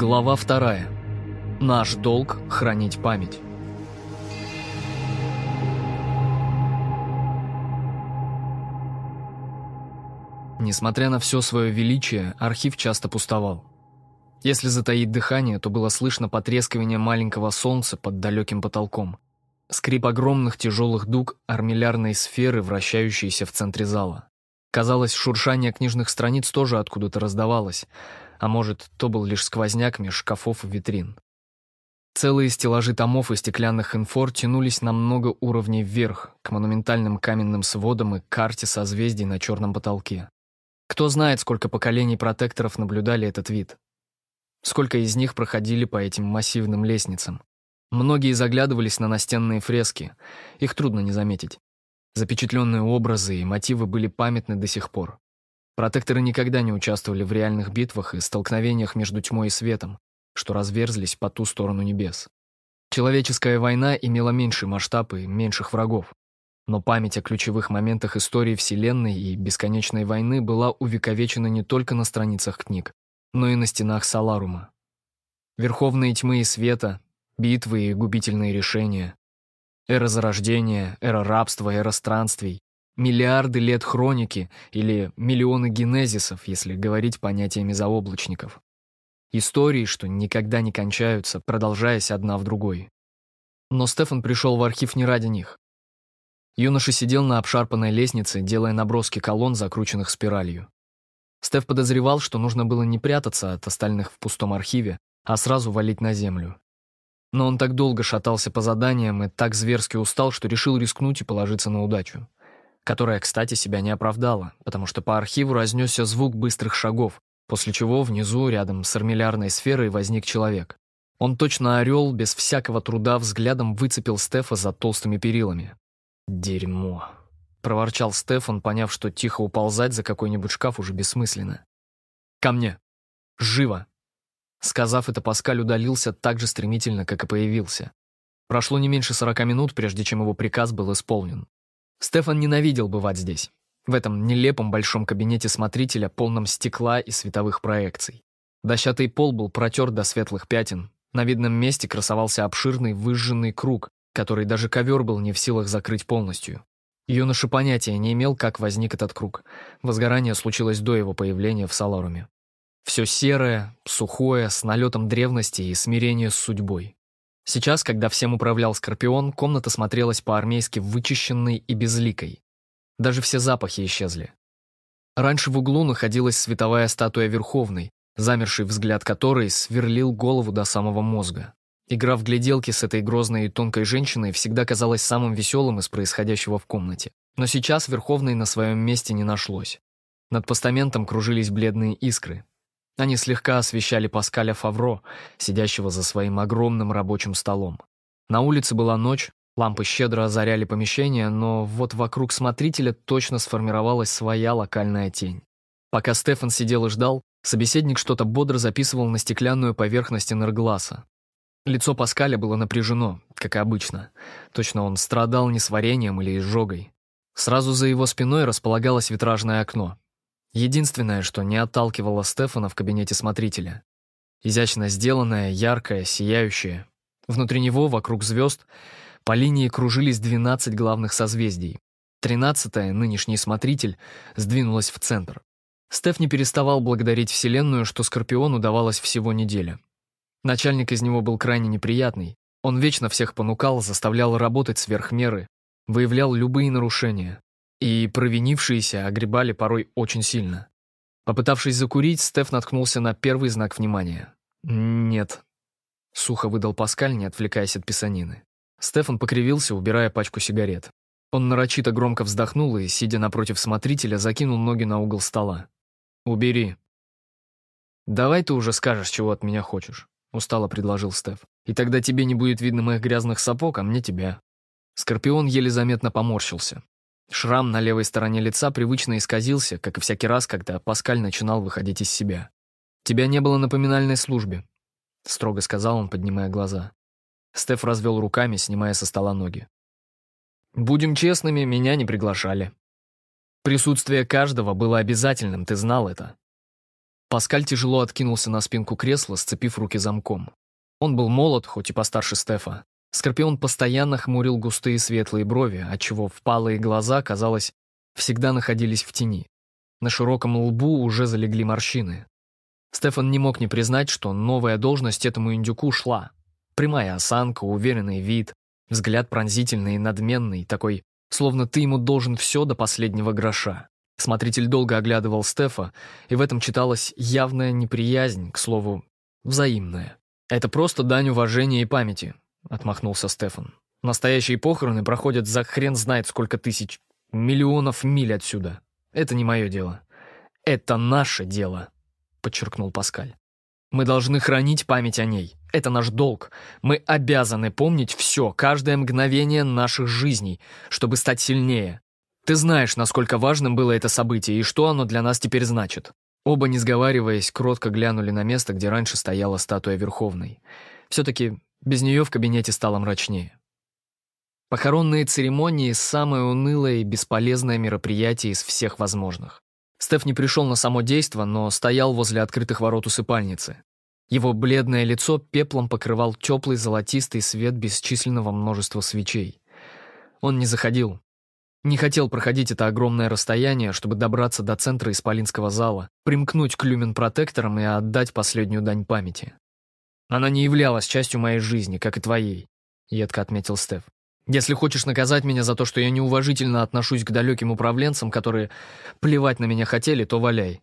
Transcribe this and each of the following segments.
Глава вторая. Наш долг – хранить память. Несмотря на все свое величие, архив часто пустовал. Если затаить дыхание, то было слышно потрескивание маленького солнца под далеким потолком, скрип огромных тяжелых дуг армиллярной сферы, вращающейся в центре зала. Казалось, шуршание книжных страниц тоже откуда-то раздавалось, а может, то был лишь сквозняк меж шкафов и витрин. Целые стеллажи томов и стеклянных инфор тянулись на много уровней вверх, к монументальным каменным сводам и карте созвездий на черном потолке. Кто знает, сколько поколений протекторов наблюдали этот вид. Сколько из них проходили по этим массивным лестницам. Многие заглядывались на настенные фрески, их трудно не заметить. Запечатленные образы и мотивы были памятны до сих пор. Протекторы никогда не участвовали в реальных битвах и столкновениях между тьмой и светом, что разверзлись по ту сторону небес. Человеческая война имела меньший масштаб и меньших врагов. Но память о ключевых моментах истории Вселенной и бесконечной войны была увековечена не только на страницах книг, но и на стенах Саларума. Верховные тьмы и света, битвы и губительные решения, эра зарождения, эра рабства, эра странствий, миллиарды лет хроники или миллионы генезисов, если говорить понятиями заоблачников. Истории, что никогда не кончаются, продолжаясь одна в другой. Но Стефан пришел в архив не ради них. Юноша сидел на обшарпанной лестнице, делая наброски колонн, закрученных спиралью. Стеф подозревал, что нужно было не прятаться от остальных в пустом архиве, а сразу валить на землю. Но он так долго шатался по заданиям и так зверски устал, что решил рискнуть и положиться на удачу. Которая, кстати, себя не оправдала, потому что по архиву разнесся звук быстрых шагов, после чего внизу, рядом с армиллярной сферой, возник человек. Он точно орел, без всякого труда, взглядом выцепил Стефа за толстыми перилами. «Дерьмо!» — проворчал Стефан, поняв, что тихо уползать за какой-нибудь шкаф уже бессмысленно. «Ко мне! Живо!» Сказав это, Паскаль удалился так же стремительно, как и появился. Прошло не меньше сорока минут, прежде чем его приказ был исполнен. Стефан ненавидел бывать здесь, в этом нелепом большом кабинете смотрителя, полном стекла и световых проекций. Дощатый пол был протер до светлых пятен. На видном месте красовался обширный выжженный круг, который даже ковер был не в силах закрыть полностью. Юноша понятия не имел, как возник этот круг. Возгорание случилось до его появления в Саларуме. Все серое, сухое, с налетом древности и смирения с судьбой. Сейчас, когда всем управлял Скорпион, комната смотрелась по-армейски вычищенной и безликой. Даже все запахи исчезли. Раньше в углу находилась световая статуя Верховной, замерший взгляд которой сверлил голову до самого мозга. Игра в гляделки с этой грозной и тонкой женщиной всегда казалась самым веселым из происходящего в комнате. Но сейчас Верховной на своем месте не нашлось. Над постаментом кружились бледные искры. Они слегка освещали Паскаля Фавро, сидящего за своим огромным рабочим столом. На улице была ночь, лампы щедро озаряли помещение, но вот вокруг смотрителя точно сформировалась своя локальная тень. Пока Стефан сидел и ждал, собеседник что-то бодро записывал на стеклянную поверхность энергласа, Лицо Паскаля было напряжено, как и обычно. Точно он страдал несварением или изжогой. Сразу за его спиной располагалось витражное окно. Единственное, что не отталкивало Стефана в кабинете смотрителя. Изящно сделанное, яркое, сияющее. Внутри него, вокруг звезд, по линии кружились 12 главных созвездий. Тринадцатое, нынешний смотритель, сдвинулось в центр. Стеф не переставал благодарить Вселенную, что Скорпиону давалось всего неделя. Начальник из него был крайне неприятный. Он вечно всех понукал, заставлял работать сверх меры, выявлял любые нарушения. И провинившиеся огребали порой очень сильно. Попытавшись закурить, Стеф наткнулся на первый знак внимания. «Нет», — сухо выдал Паскаль, не отвлекаясь от писанины. Стефан покривился, убирая пачку сигарет. Он нарочито громко вздохнул и, сидя напротив смотрителя, закинул ноги на угол стола. «Убери». «Давай ты уже скажешь, чего от меня хочешь». — устало предложил Стеф. «И тогда тебе не будет видно моих грязных сапог, а мне тебя». Скорпион еле заметно поморщился. Шрам на левой стороне лица привычно исказился, как и всякий раз, когда Паскаль начинал выходить из себя. «Тебя не было на поминальной службе», — строго сказал он, поднимая глаза. Стеф развел руками, снимая со стола ноги. «Будем честными, меня не приглашали. Присутствие каждого было обязательным, ты знал это. Паскаль тяжело откинулся на спинку кресла, сцепив руки замком. Он был молод, хоть и постарше Стефа. Скорпион постоянно хмурил густые светлые брови, отчего впалые глаза, казалось, всегда находились в тени. На широком лбу уже залегли морщины. Стефан не мог не признать, что новая должность этому индюку шла. Прямая осанка, уверенный вид, взгляд пронзительный и надменный, такой, словно ты ему должен все до последнего гроша. Смотритель долго оглядывал Стефа, и в этом читалась явная неприязнь, к слову, взаимная. «Это просто дань уважения и памяти», — отмахнулся Стефан. «Настоящие похороны проходят за хрен знает сколько тысяч, миллионов миль отсюда. Это не мое дело. Это наше дело», — подчеркнул Паскаль. «Мы должны хранить память о ней. Это наш долг. Мы обязаны помнить все, каждое мгновение наших жизней, чтобы стать сильнее, ты знаешь, насколько важным было это событие и что оно для нас теперь значит». Оба, не сговариваясь, кротко глянули на место, где раньше стояла статуя Верховной. Все-таки без нее в кабинете стало мрачнее. Похоронные церемонии — самое унылое и бесполезное мероприятие из всех возможных. Стеф не пришел на само действо, но стоял возле открытых ворот усыпальницы. Его бледное лицо пеплом покрывал теплый золотистый свет бесчисленного множества свечей. Он не заходил, не хотел проходить это огромное расстояние, чтобы добраться до центра Исполинского зала, примкнуть к люмен-протекторам и отдать последнюю дань памяти. «Она не являлась частью моей жизни, как и твоей», — едко отметил Стеф. «Если хочешь наказать меня за то, что я неуважительно отношусь к далеким управленцам, которые плевать на меня хотели, то валяй».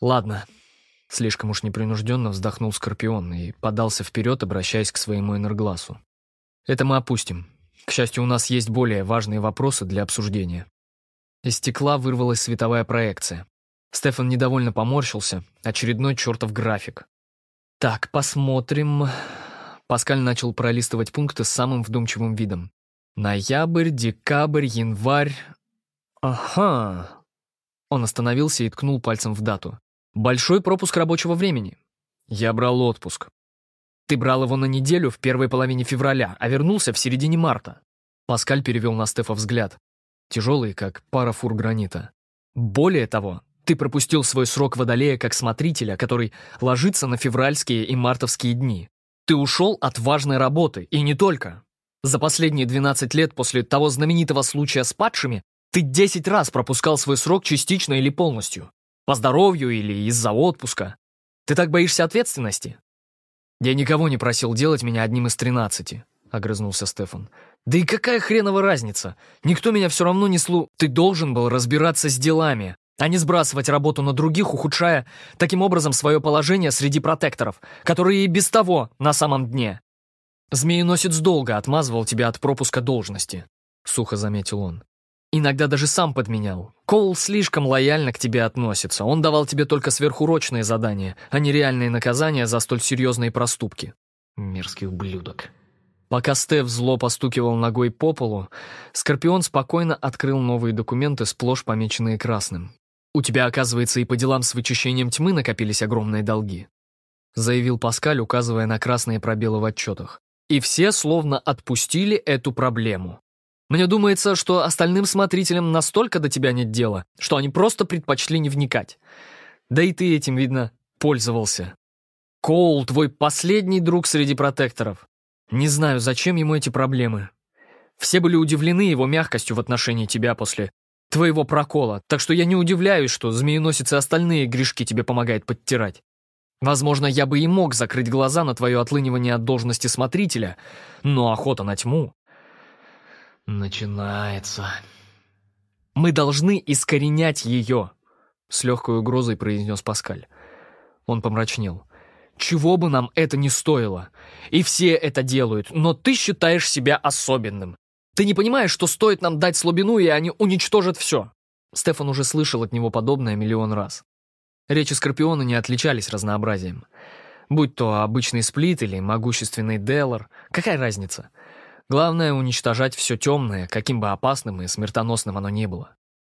«Ладно», — слишком уж непринужденно вздохнул Скорпион и подался вперед, обращаясь к своему энергласу. «Это мы опустим. К счастью, у нас есть более важные вопросы для обсуждения. Из стекла вырвалась световая проекция. Стефан недовольно поморщился. Очередной чертов график. «Так, посмотрим...» Паскаль начал пролистывать пункты с самым вдумчивым видом. «Ноябрь, декабрь, январь...» «Ага...» Он остановился и ткнул пальцем в дату. «Большой пропуск рабочего времени. Я брал отпуск. Ты брал его на неделю в первой половине февраля, а вернулся в середине марта. Паскаль перевел на Стефа взгляд. Тяжелый, как пара фур гранита. Более того, ты пропустил свой срок водолея как смотрителя, который ложится на февральские и мартовские дни. Ты ушел от важной работы, и не только. За последние 12 лет после того знаменитого случая с падшими ты 10 раз пропускал свой срок частично или полностью. По здоровью или из-за отпуска. Ты так боишься ответственности? «Я никого не просил делать меня одним из тринадцати», — огрызнулся Стефан. «Да и какая хренова разница? Никто меня все равно не слу... Ты должен был разбираться с делами, а не сбрасывать работу на других, ухудшая таким образом свое положение среди протекторов, которые и без того на самом дне. Змееносец долго отмазывал тебя от пропуска должности», — сухо заметил он. Иногда даже сам подменял. Коул слишком лояльно к тебе относится. Он давал тебе только сверхурочные задания, а не реальные наказания за столь серьезные проступки. Мерзкий ублюдок. Пока Стеф зло постукивал ногой по полу, Скорпион спокойно открыл новые документы, сплошь помеченные красным. «У тебя, оказывается, и по делам с вычищением тьмы накопились огромные долги», заявил Паскаль, указывая на красные пробелы в отчетах. «И все словно отпустили эту проблему. Мне думается, что остальным смотрителям настолько до тебя нет дела, что они просто предпочли не вникать. Да и ты этим, видно, пользовался. Коул, твой последний друг среди протекторов. Не знаю, зачем ему эти проблемы. Все были удивлены его мягкостью в отношении тебя после твоего прокола, так что я не удивляюсь, что змееносец и остальные грешки тебе помогает подтирать. Возможно, я бы и мог закрыть глаза на твое отлынивание от должности смотрителя, но охота на тьму Начинается. Мы должны искоренять ее, с легкой угрозой произнес Паскаль. Он помрачнел. Чего бы нам это ни стоило. И все это делают, но ты считаешь себя особенным. Ты не понимаешь, что стоит нам дать слабину, и они уничтожат все. Стефан уже слышал от него подобное миллион раз. Речи Скорпиона не отличались разнообразием. Будь то обычный сплит или могущественный Деллар, какая разница? Главное — уничтожать все темное, каким бы опасным и смертоносным оно ни было.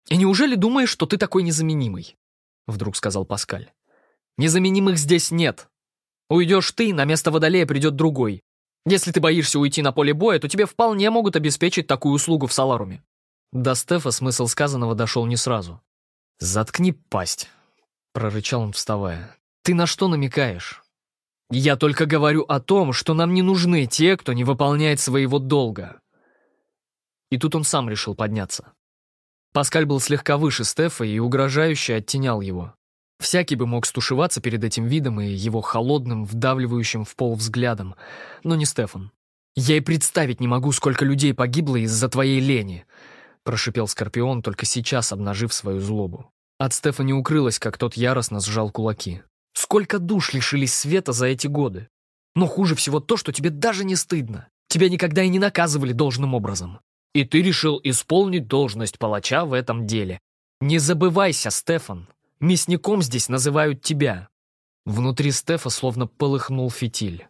«И неужели думаешь, что ты такой незаменимый?» — вдруг сказал Паскаль. «Незаменимых здесь нет. Уйдешь ты, на место Водолея придет другой. Если ты боишься уйти на поле боя, то тебе вполне могут обеспечить такую услугу в Саларуме». До Стефа смысл сказанного дошел не сразу. «Заткни пасть», — прорычал он, вставая. «Ты на что намекаешь? Я только говорю о том, что нам не нужны те, кто не выполняет своего долга». И тут он сам решил подняться. Паскаль был слегка выше Стефа и угрожающе оттенял его. Всякий бы мог стушеваться перед этим видом и его холодным, вдавливающим в пол взглядом, но не Стефан. «Я и представить не могу, сколько людей погибло из-за твоей лени», прошипел Скорпион, только сейчас обнажив свою злобу. От Стефа не укрылось, как тот яростно сжал кулаки. «Сколько душ лишились света за эти годы? Но хуже всего то, что тебе даже не стыдно. Тебя никогда и не наказывали должным образом. И ты решил исполнить должность палача в этом деле. Не забывайся, Стефан, Мясником здесь называют тебя». Внутри Стефа словно полыхнул фитиль.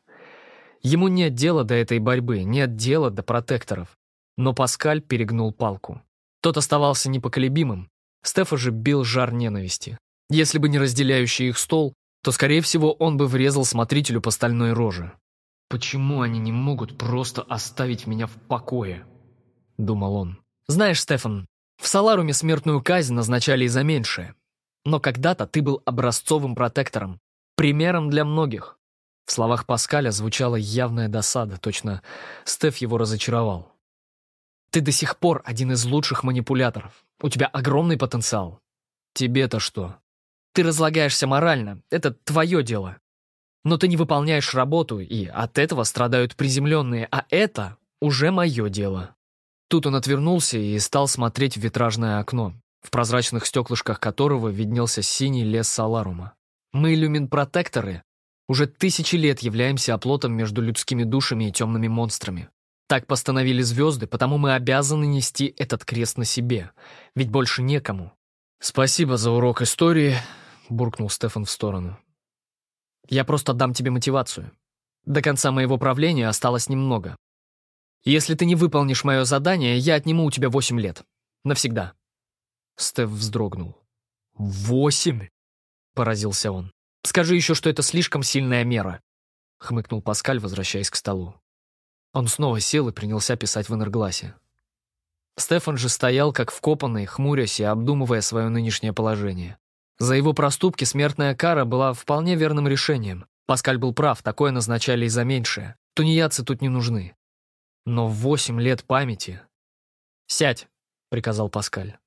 Ему нет дела до этой борьбы, нет дела до протекторов. Но Паскаль перегнул палку. Тот оставался непоколебимым. Стефа же бил жар ненависти. Если бы не разделяющий их стол, то, скорее всего, он бы врезал смотрителю по стальной роже. «Почему они не могут просто оставить меня в покое?» — думал он. «Знаешь, Стефан, в Саларуме смертную казнь назначали и за меньшее. Но когда-то ты был образцовым протектором, примером для многих. В словах Паскаля звучала явная досада, точно Стеф его разочаровал. Ты до сих пор один из лучших манипуляторов. У тебя огромный потенциал. Тебе-то что? Ты разлагаешься морально, это твое дело. Но ты не выполняешь работу, и от этого страдают приземленные, а это уже мое дело. Тут он отвернулся и стал смотреть в витражное окно в прозрачных стеклышках которого виднелся синий лес Саларума. Мы, люмин-протекторы, уже тысячи лет являемся оплотом между людскими душами и темными монстрами. Так постановили звезды, потому мы обязаны нести этот крест на себе, ведь больше некому. «Спасибо за урок истории», — буркнул Стефан в сторону. «Я просто дам тебе мотивацию. До конца моего правления осталось немного. Если ты не выполнишь мое задание, я отниму у тебя восемь лет. Навсегда». Стеф вздрогнул. «Восемь?» — поразился он. «Скажи еще, что это слишком сильная мера», — хмыкнул Паскаль, возвращаясь к столу. Он снова сел и принялся писать в энергласе. Стефан же стоял, как вкопанный, хмурясь и обдумывая свое нынешнее положение. За его проступки смертная кара была вполне верным решением. Паскаль был прав, такое назначали и за меньшее. Тунеядцы тут не нужны. Но восемь лет памяти... «Сядь», — приказал Паскаль.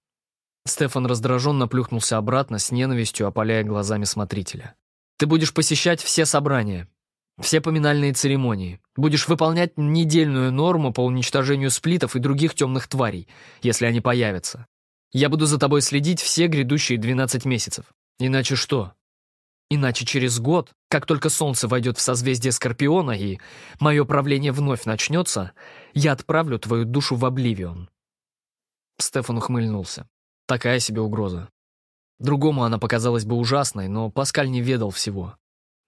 Стефан раздраженно плюхнулся обратно, с ненавистью опаляя глазами смотрителя. «Ты будешь посещать все собрания, все поминальные церемонии. Будешь выполнять недельную норму по уничтожению сплитов и других темных тварей, если они появятся. Я буду за тобой следить все грядущие 12 месяцев. Иначе что? Иначе через год, как только солнце войдет в созвездие Скорпиона и мое правление вновь начнется, я отправлю твою душу в Обливион». Стефан ухмыльнулся. Такая себе угроза. Другому она показалась бы ужасной, но Паскаль не ведал всего.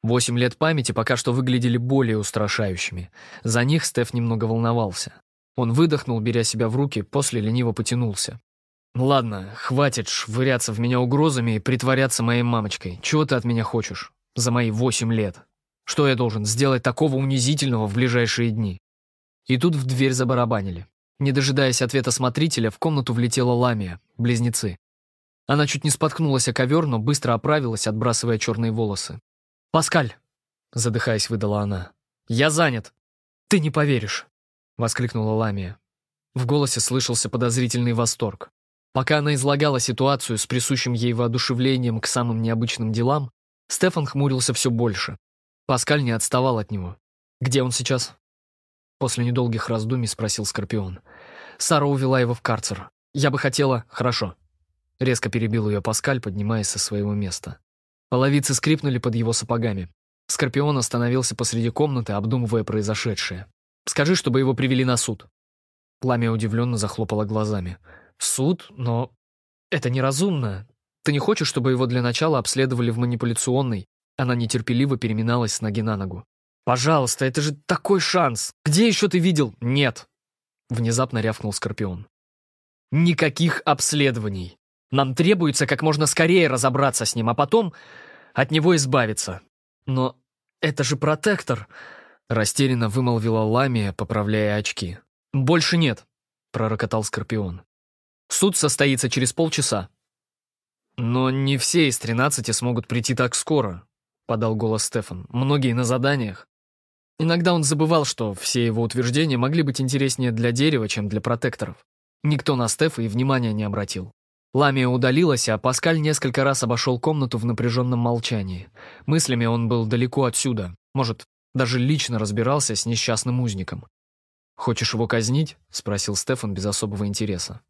Восемь лет памяти пока что выглядели более устрашающими. За них Стеф немного волновался. Он выдохнул, беря себя в руки, после лениво потянулся. «Ладно, хватит швыряться в меня угрозами и притворяться моей мамочкой. Чего ты от меня хочешь? За мои восемь лет. Что я должен сделать такого унизительного в ближайшие дни?» И тут в дверь забарабанили. Не дожидаясь ответа смотрителя, в комнату влетела Ламия, близнецы. Она чуть не споткнулась о ковер, но быстро оправилась, отбрасывая черные волосы. «Паскаль!» — задыхаясь, выдала она. «Я занят!» «Ты не поверишь!» — воскликнула Ламия. В голосе слышался подозрительный восторг. Пока она излагала ситуацию с присущим ей воодушевлением к самым необычным делам, Стефан хмурился все больше. Паскаль не отставал от него. «Где он сейчас?» После недолгих раздумий спросил Скорпион. Сара увела его в карцер. Я бы хотела... Хорошо. Резко перебил ее Паскаль, поднимаясь со своего места. Половицы скрипнули под его сапогами. Скорпион остановился посреди комнаты, обдумывая произошедшее. «Скажи, чтобы его привели на суд». Пламя удивленно захлопало глазами. «Суд? Но... это неразумно. Ты не хочешь, чтобы его для начала обследовали в манипуляционной?» Она нетерпеливо переминалась с ноги на ногу. «Пожалуйста, это же такой шанс! Где еще ты видел?» «Нет!» Внезапно рявкнул Скорпион. «Никаких обследований! Нам требуется как можно скорее разобраться с ним, а потом от него избавиться. Но это же протектор!» Растерянно вымолвила Ламия, поправляя очки. «Больше нет!» — пророкотал Скорпион. «Суд состоится через полчаса». Но не все из тринадцати смогут прийти так скоро, подал голос Стефан. Многие на заданиях. Иногда он забывал, что все его утверждения могли быть интереснее для дерева, чем для протекторов. Никто на Стефа и внимания не обратил. Ламия удалилась, а Паскаль несколько раз обошел комнату в напряженном молчании. Мыслями он был далеко отсюда. Может, даже лично разбирался с несчастным узником. «Хочешь его казнить?» — спросил Стефан без особого интереса.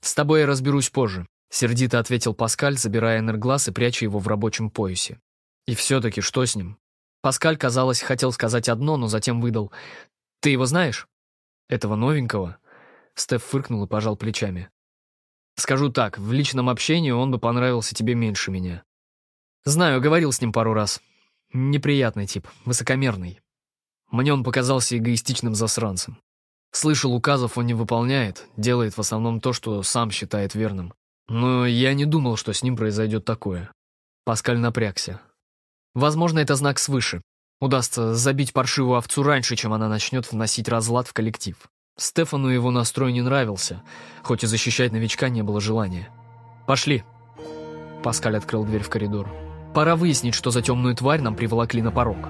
«С тобой я разберусь позже», — сердито ответил Паскаль, забирая энерглаз и пряча его в рабочем поясе. «И все-таки что с ним?» Паскаль, казалось, хотел сказать одно, но затем выдал. «Ты его знаешь?» «Этого новенького?» Стеф фыркнул и пожал плечами. «Скажу так, в личном общении он бы понравился тебе меньше меня. Знаю, говорил с ним пару раз. Неприятный тип, высокомерный. Мне он показался эгоистичным засранцем. Слышал, указов он не выполняет, делает в основном то, что сам считает верным. Но я не думал, что с ним произойдет такое. Паскаль напрягся. Возможно, это знак свыше. Удастся забить паршивую овцу раньше, чем она начнет вносить разлад в коллектив. Стефану его настрой не нравился, хоть и защищать новичка не было желания. «Пошли!» Паскаль открыл дверь в коридор. «Пора выяснить, что за темную тварь нам приволокли на порог».